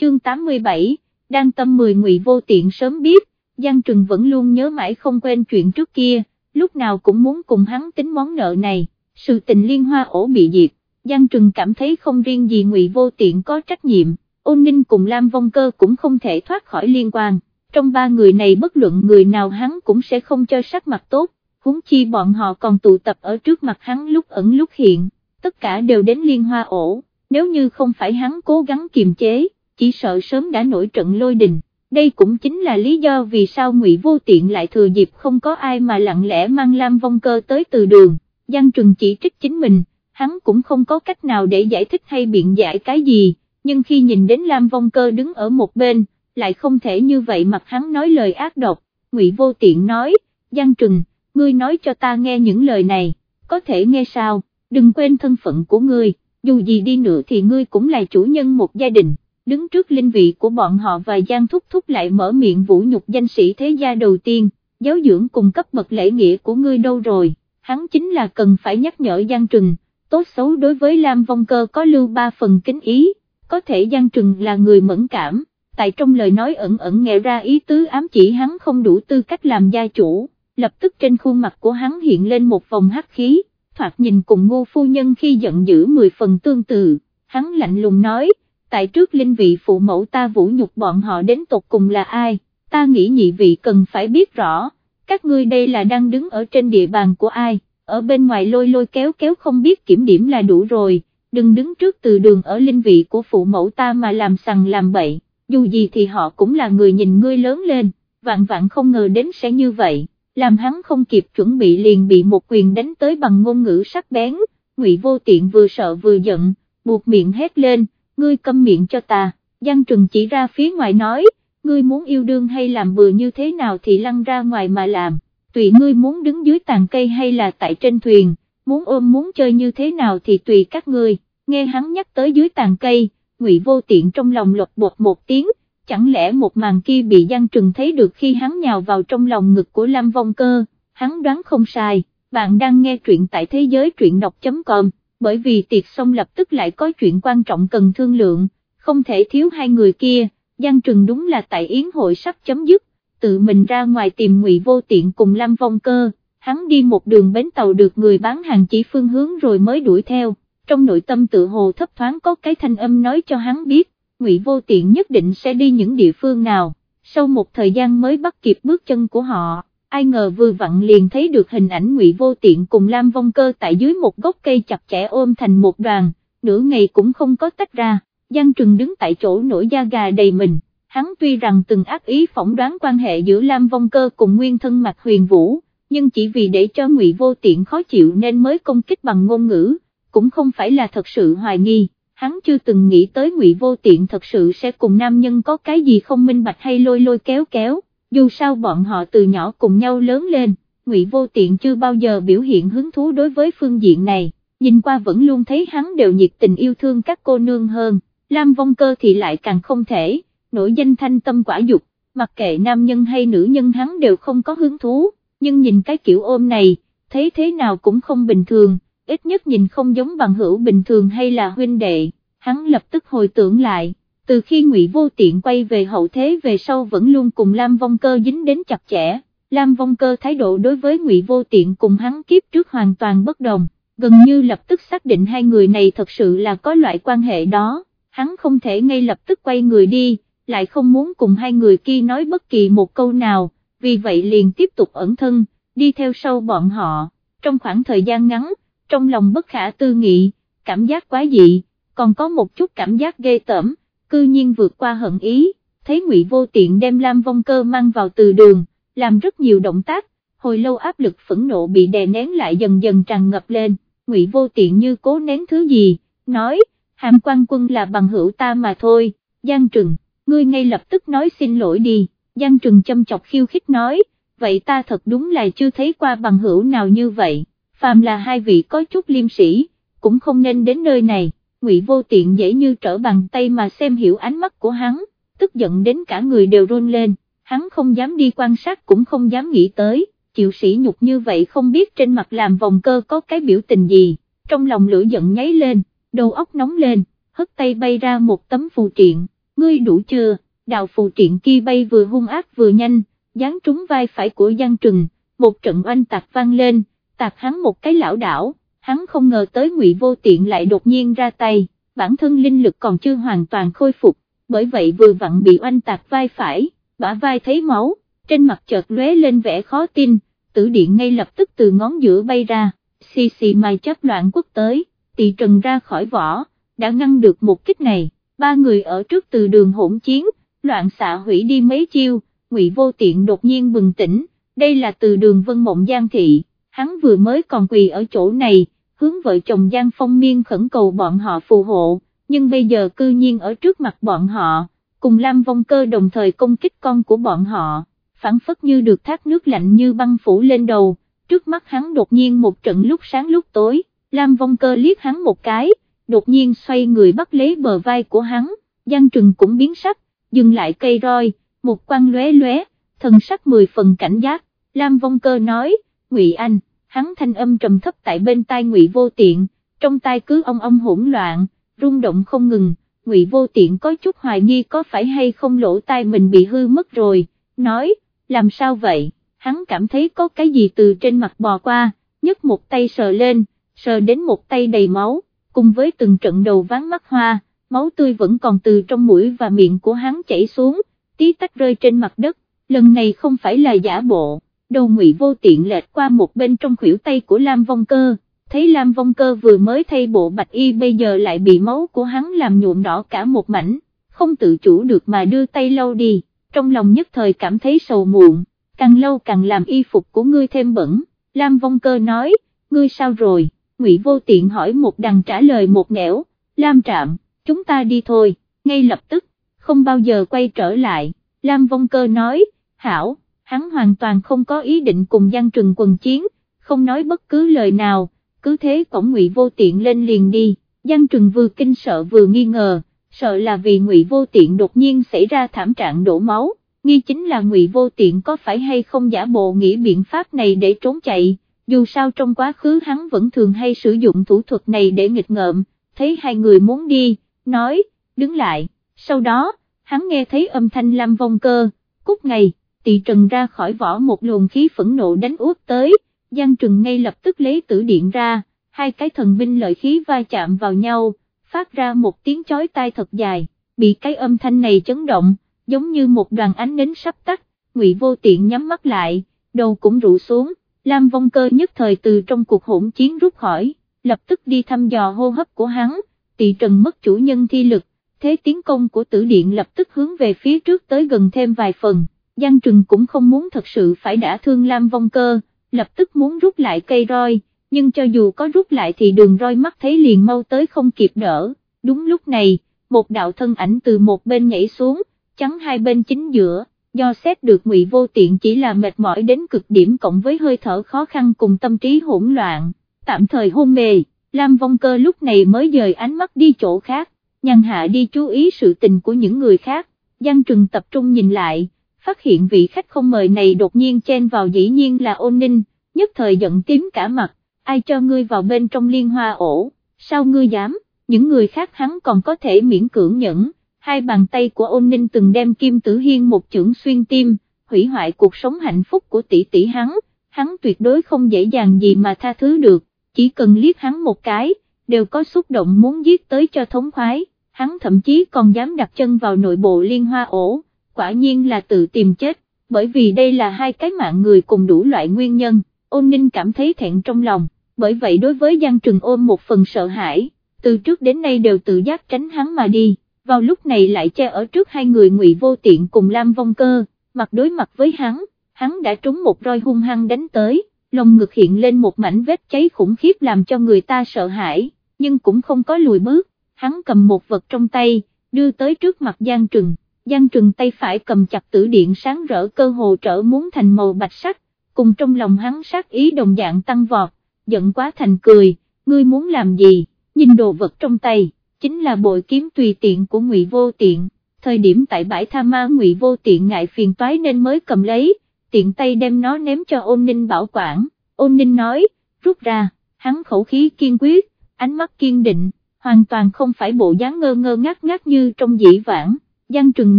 chương 87, đang tâm mười ngụy vô tiện sớm biết, Giang Trừng vẫn luôn nhớ mãi không quên chuyện trước kia, lúc nào cũng muốn cùng hắn tính món nợ này, sự tình liên hoa ổ bị diệt, Giang Trừng cảm thấy không riêng gì ngụy vô tiện có trách nhiệm, ôn ninh cùng Lam Vong Cơ cũng không thể thoát khỏi liên quan, trong ba người này bất luận người nào hắn cũng sẽ không cho sắc mặt tốt, huống chi bọn họ còn tụ tập ở trước mặt hắn lúc ẩn lúc hiện, tất cả đều đến liên hoa ổ, nếu như không phải hắn cố gắng kiềm chế, chỉ sợ sớm đã nổi trận lôi đình. Đây cũng chính là lý do vì sao Ngụy Vô Tiện lại thừa dịp không có ai mà lặng lẽ mang Lam Vong Cơ tới từ đường, Giang Trừng chỉ trích chính mình, hắn cũng không có cách nào để giải thích hay biện giải cái gì, nhưng khi nhìn đến Lam Vong Cơ đứng ở một bên, lại không thể như vậy mặt hắn nói lời ác độc, Ngụy Vô Tiện nói, Giang Trừng, ngươi nói cho ta nghe những lời này, có thể nghe sao, đừng quên thân phận của ngươi, dù gì đi nữa thì ngươi cũng là chủ nhân một gia đình đứng trước linh vị của bọn họ và Giang Thúc Thúc lại mở miệng vũ nhục danh sĩ thế gia đầu tiên, giáo dưỡng cùng cấp bậc lễ nghĩa của ngươi đâu rồi, hắn chính là cần phải nhắc nhở Giang Trừng, tốt xấu đối với Lam Vong Cơ có lưu ba phần kính ý, có thể Giang Trừng là người mẫn cảm, tại trong lời nói ẩn ẩn nghe ra ý tứ ám chỉ hắn không đủ tư cách làm gia chủ, lập tức trên khuôn mặt của hắn hiện lên một vòng hắc khí, thoạt nhìn cùng ngô phu nhân khi giận dữ mười phần tương tự, hắn lạnh lùng nói, tại trước linh vị phụ mẫu ta vũ nhục bọn họ đến tột cùng là ai, ta nghĩ nhị vị cần phải biết rõ, các ngươi đây là đang đứng ở trên địa bàn của ai, ở bên ngoài lôi lôi kéo kéo không biết kiểm điểm là đủ rồi, đừng đứng trước từ đường ở linh vị của phụ mẫu ta mà làm sằng làm bậy, dù gì thì họ cũng là người nhìn ngươi lớn lên, vạn vạn không ngờ đến sẽ như vậy, làm hắn không kịp chuẩn bị liền bị một quyền đánh tới bằng ngôn ngữ sắc bén, ngụy vô tiện vừa sợ vừa giận, buộc miệng hét lên, ngươi câm miệng cho ta, Giang Trừng chỉ ra phía ngoài nói, ngươi muốn yêu đương hay làm bừa như thế nào thì lăn ra ngoài mà làm, tùy ngươi muốn đứng dưới tàn cây hay là tại trên thuyền, muốn ôm muốn chơi như thế nào thì tùy các ngươi, nghe hắn nhắc tới dưới tàn cây, ngụy vô tiện trong lòng lột bột một tiếng, chẳng lẽ một màn kia bị Giang Trừng thấy được khi hắn nhào vào trong lòng ngực của Lam Vong Cơ, hắn đoán không sai, bạn đang nghe truyện tại thế giới truyện đọc.com bởi vì tiệc xong lập tức lại có chuyện quan trọng cần thương lượng, không thể thiếu hai người kia, Giang Trừng đúng là tại yến hội sắp chấm dứt, tự mình ra ngoài tìm ngụy vô tiện cùng Lam Vong Cơ, hắn đi một đường bến tàu được người bán hàng chỉ phương hướng rồi mới đuổi theo, trong nội tâm tự hồ thấp thoáng có cái thanh âm nói cho hắn biết, ngụy vô tiện nhất định sẽ đi những địa phương nào, sau một thời gian mới bắt kịp bước chân của họ ai ngờ vừa vặn liền thấy được hình ảnh ngụy vô tiện cùng Lam Vong Cơ tại dưới một gốc cây chặt chẽ ôm thành một đoàn, nửa ngày cũng không có tách ra, Giang Trừng đứng tại chỗ nổi da gà đầy mình, hắn tuy rằng từng ác ý phỏng đoán quan hệ giữa Lam Vong Cơ cùng nguyên thân mặt huyền vũ, nhưng chỉ vì để cho ngụy vô tiện khó chịu nên mới công kích bằng ngôn ngữ, cũng không phải là thật sự hoài nghi. Hắn chưa từng nghĩ tới ngụy vô tiện thật sự sẽ cùng nam nhân có cái gì không minh bạch hay lôi lôi kéo kéo, dù sao bọn họ từ nhỏ cùng nhau lớn lên, Ngụy Vô Tiện chưa bao giờ biểu hiện hứng thú đối với phương diện này, nhìn qua vẫn luôn thấy hắn đều nhiệt tình yêu thương các cô nương hơn, Lam Vong Cơ thì lại càng không thể, nổi danh thanh tâm quả dục, mặc kệ nam nhân hay nữ nhân hắn đều không có hứng thú, nhưng nhìn cái kiểu ôm này, thấy thế nào cũng không bình thường, ít nhất nhìn không giống bằng hữu bình thường hay là huynh đệ, hắn lập tức hồi tưởng lại, từ khi Ngụy Vô Tiện quay về hậu thế về sau vẫn luôn cùng Lam Vong Cơ dính đến chặt chẽ, Lam Vong Cơ thái độ đối với Ngụy Vô Tiện cùng hắn kiếp trước hoàn toàn bất đồng, gần như lập tức xác định hai người này thật sự là có loại quan hệ đó, hắn không thể ngay lập tức quay người đi, lại không muốn cùng hai người kia nói bất kỳ một câu nào, vì vậy liền tiếp tục ẩn thân, đi theo sau bọn họ, trong khoảng thời gian ngắn, trong lòng bất khả tư nghị, cảm giác quá dị, còn có một chút cảm giác ghê tởm cư nhiên vượt qua hận ý, thấy ngụy vô tiện đem Lam Vong Cơ mang vào từ đường, làm rất nhiều động tác, hồi lâu áp lực phẫn nộ bị đè nén lại dần dần tràn ngập lên, ngụy vô tiện như cố nén thứ gì, nói, hàm quan quân là bằng hữu ta mà thôi, Giang Trừng, ngươi ngay lập tức nói xin lỗi đi, Giang Trừng châm chọc khiêu khích nói, vậy ta thật đúng là chưa thấy qua bằng hữu nào như vậy, phàm là hai vị có chút liêm sĩ, cũng không nên đến nơi này. Ngụy Vô Tiện dễ như trở bàn tay mà xem hiểu ánh mắt của hắn, tức giận đến cả người đều run lên, hắn không dám đi quan sát cũng không dám nghĩ tới, chịu sỉ nhục như vậy không biết trên mặt làm vòng cơ có cái biểu tình gì, trong lòng lửa giận nháy lên, đầu óc nóng lên, hất tay bay ra một tấm phù triện, ngươi đủ chưa, Đào phù triện kia bay vừa hung ác vừa nhanh, dán trúng vai phải của Giang Trừng, một trận oanh tạc vang lên, tạc hắn một cái lão đảo, hắn không ngờ tới ngụy vô tiện lại đột nhiên ra tay, bản thân linh lực còn chưa hoàn toàn khôi phục, bởi vậy vừa vặn bị oanh tạc vai phải, bả vai thấy máu, trên mặt chợt lóe lên vẻ khó tin, tử điện ngay lập tức từ ngón giữa bay ra, xì xì mai chấp loạn quốc tới, tỳ trần ra khỏi vỏ, đã ngăn được một kích này, ba người ở trước từ đường hỗn chiến, loạn xạ hủy đi mấy chiêu, ngụy vô tiện đột nhiên bừng tỉnh, đây là từ đường vân mộng giang thị, hắn vừa mới còn quỳ ở chỗ này, hướng vợ chồng Giang Phong Miên khẩn cầu bọn họ phù hộ, nhưng bây giờ cư nhiên ở trước mặt bọn họ, cùng Lam Vong Cơ đồng thời công kích con của bọn họ, phản phất như được thác nước lạnh như băng phủ lên đầu, trước mắt hắn đột nhiên một trận lúc sáng lúc tối, Lam Vong Cơ liếc hắn một cái, đột nhiên xoay người bắt lấy bờ vai của hắn, Giang Trừng cũng biến sắc, dừng lại cây roi, một quang lóe lóe, thần sắc mười phần cảnh giác, Lam Vong Cơ nói, Ngụy Anh, hắn thanh âm trầm thấp tại bên tai Ngụy Vô Tiện, trong tai cứ ông ông hỗn loạn, rung động không ngừng, Ngụy Vô Tiện có chút hoài nghi có phải hay không lỗ tai mình bị hư mất rồi, nói, làm sao vậy, hắn cảm thấy có cái gì từ trên mặt bò qua, nhấc một tay sờ lên, sờ đến một tay đầy máu, cùng với từng trận đầu ván mắt hoa, máu tươi vẫn còn từ trong mũi và miệng của hắn chảy xuống, tí tách rơi trên mặt đất, lần này không phải là giả bộ, đầu ngụy vô tiện lệch qua một bên trong khuỷu tay của Lam Vong Cơ, thấy Lam Vong Cơ vừa mới thay bộ bạch y bây giờ lại bị máu của hắn làm nhuộm đỏ cả một mảnh, không tự chủ được mà đưa tay lâu đi, trong lòng nhất thời cảm thấy sầu muộn, càng lâu càng làm y phục của ngươi thêm bẩn, Lam Vong Cơ nói, ngươi sao rồi, ngụy vô tiện hỏi một đằng trả lời một nẻo, Lam Trạm, chúng ta đi thôi, ngay lập tức, không bao giờ quay trở lại, Lam Vong Cơ nói, hảo, hắn hoàn toàn không có ý định cùng Giang Trừng quần chiến, không nói bất cứ lời nào, cứ thế cổng ngụy vô tiện lên liền đi, Giang Trừng vừa kinh sợ vừa nghi ngờ, sợ là vì ngụy vô tiện đột nhiên xảy ra thảm trạng đổ máu, nghi chính là ngụy vô tiện có phải hay không giả bộ nghĩ biện pháp này để trốn chạy, dù sao trong quá khứ hắn vẫn thường hay sử dụng thủ thuật này để nghịch ngợm, thấy hai người muốn đi, nói, đứng lại, sau đó, hắn nghe thấy âm thanh lam vong cơ, cút ngay tỳ trần ra khỏi vỏ một luồng khí phẫn nộ đánh út tới, Giang Trừng ngay lập tức lấy tử điện ra, hai cái thần binh lợi khí va chạm vào nhau, phát ra một tiếng chói tai thật dài, bị cái âm thanh này chấn động, giống như một đoàn ánh nến sắp tắt, Ngụy Vô Tiện nhắm mắt lại, đầu cũng rụ xuống, Lam Vong Cơ nhất thời từ trong cuộc hỗn chiến rút khỏi, lập tức đi thăm dò hô hấp của hắn, tỳ trần mất chủ nhân thi lực, thế tiến công của tử điện lập tức hướng về phía trước tới gần thêm vài phần, Giang Trừng cũng không muốn thật sự phải đả thương Lam Vong Cơ, lập tức muốn rút lại cây roi, nhưng cho dù có rút lại thì đường roi mắt thấy liền mau tới không kịp đỡ, đúng lúc này, một đạo thân ảnh từ một bên nhảy xuống, chắn hai bên chính giữa, do xét được ngụy vô tiện chỉ là mệt mỏi đến cực điểm cộng với hơi thở khó khăn cùng tâm trí hỗn loạn, tạm thời hôn mê, Lam Vong Cơ lúc này mới dời ánh mắt đi chỗ khác, nhăn hạ đi chú ý sự tình của những người khác, Giang Trừng tập trung nhìn lại, phát hiện vị khách không mời này đột nhiên chen vào dĩ nhiên là ôn ninh, nhất thời giận tím cả mặt, ai cho ngươi vào bên trong liên hoa ổ, sao ngươi dám, những người khác hắn còn có thể miễn cưỡng nhẫn, hai bàn tay của ôn ninh từng đem kim tử hiên một chưởng xuyên tim, hủy hoại cuộc sống hạnh phúc của tỷ tỷ hắn, hắn tuyệt đối không dễ dàng gì mà tha thứ được, chỉ cần liếc hắn một cái, đều có xúc động muốn giết tới cho thống khoái, hắn thậm chí còn dám đặt chân vào nội bộ liên hoa ổ, quả nhiên là tự tìm chết, bởi vì đây là hai cái mạng người cùng đủ loại nguyên nhân, ôn ninh cảm thấy thẹn trong lòng, bởi vậy đối với Giang Trừng ôm một phần sợ hãi, từ trước đến nay đều tự giác tránh hắn mà đi, vào lúc này lại che ở trước hai người ngụy vô tiện cùng Lam Vong Cơ, mặt đối mặt với hắn, hắn đã trúng một roi hung hăng đánh tới, lồng ngực hiện lên một mảnh vết cháy khủng khiếp làm cho người ta sợ hãi, nhưng cũng không có lùi bước, hắn cầm một vật trong tay, đưa tới trước mặt Giang Trừng. Giang Trừng tay phải cầm chặt tử điện sáng rỡ cơ hồ trở muốn thành màu bạch sắc, cùng trong lòng hắn sát ý đồng dạng tăng vọt, giận quá thành cười, ngươi muốn làm gì, nhìn đồ vật trong tay, chính là bội kiếm tùy tiện của ngụy Vô Tiện, thời điểm tại bãi tha ma ngụy Vô Tiện ngại phiền toái nên mới cầm lấy, tiện tay đem nó ném cho ôn ninh bảo quản, ôn ninh nói, rút ra, hắn khẩu khí kiên quyết, ánh mắt kiên định, hoàn toàn không phải bộ dáng ngơ ngơ ngác ngác như trong dĩ vãng. Giang Trừng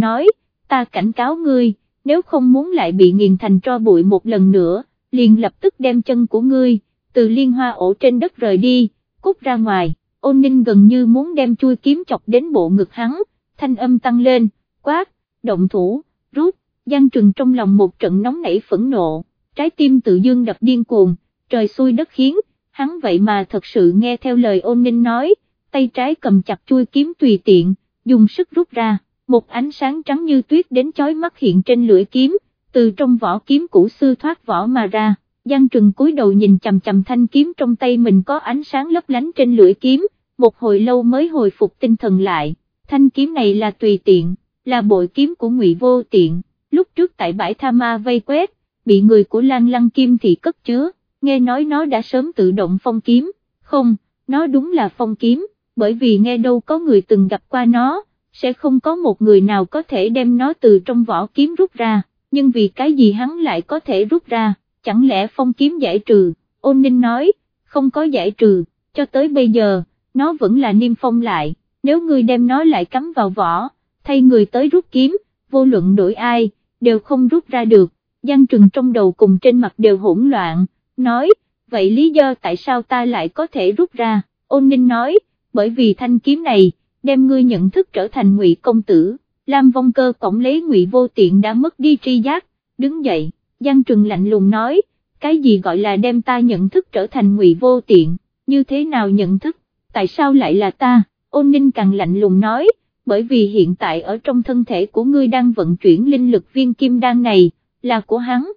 nói, ta cảnh cáo ngươi, nếu không muốn lại bị nghiền thành tro bụi một lần nữa, liền lập tức đem chân của ngươi, từ liên hoa ổ trên đất rời đi, cút ra ngoài, ôn ninh gần như muốn đem chui kiếm chọc đến bộ ngực hắn, thanh âm tăng lên, quát, động thủ, rút, Giang Trừng trong lòng một trận nóng nảy phẫn nộ, trái tim tự dương đập điên cuồng, trời xui đất khiến, hắn vậy mà thật sự nghe theo lời ôn ninh nói, tay trái cầm chặt chui kiếm tùy tiện, dùng sức rút ra, một ánh sáng trắng như tuyết đến chói mắt hiện trên lưỡi kiếm, từ trong vỏ kiếm cũ xưa thoát vỏ mà ra, Giang Trừng cúi đầu nhìn chầm chầm thanh kiếm trong tay mình có ánh sáng lấp lánh trên lưỡi kiếm, một hồi lâu mới hồi phục tinh thần lại, thanh kiếm này là tùy tiện, là bội kiếm của ngụy vô tiện, lúc trước tại bãi Tha Ma vây quét, bị người của Lan Lăng Kim thị cất chứa, nghe nói nó đã sớm tự động phong kiếm, không, nó đúng là phong kiếm, bởi vì nghe đâu có người từng gặp qua nó, sẽ không có một người nào có thể đem nó từ trong vỏ kiếm rút ra, nhưng vì cái gì hắn lại có thể rút ra, chẳng lẽ phong kiếm giải trừ, ôn ninh nói, không có giải trừ, cho tới bây giờ, nó vẫn là niêm phong lại, nếu ngươi đem nó lại cắm vào vỏ, thay người tới rút kiếm, vô luận đổi ai, đều không rút ra được, Giang Trừng trong đầu cùng trên mặt đều hỗn loạn, nói, vậy lý do tại sao ta lại có thể rút ra, ôn ninh nói, bởi vì thanh kiếm này, đem ngươi nhận thức trở thành ngụy công tử, Lam Vong Cơ cổng lấy ngụy vô tiện đã mất đi tri giác, đứng dậy, Giang Trừng lạnh lùng nói, cái gì gọi là đem ta nhận thức trở thành ngụy vô tiện, như thế nào nhận thức, tại sao lại là ta, ôn ninh càng lạnh lùng nói, bởi vì hiện tại ở trong thân thể của ngươi đang vận chuyển linh lực viên kim đan này, là của hắn,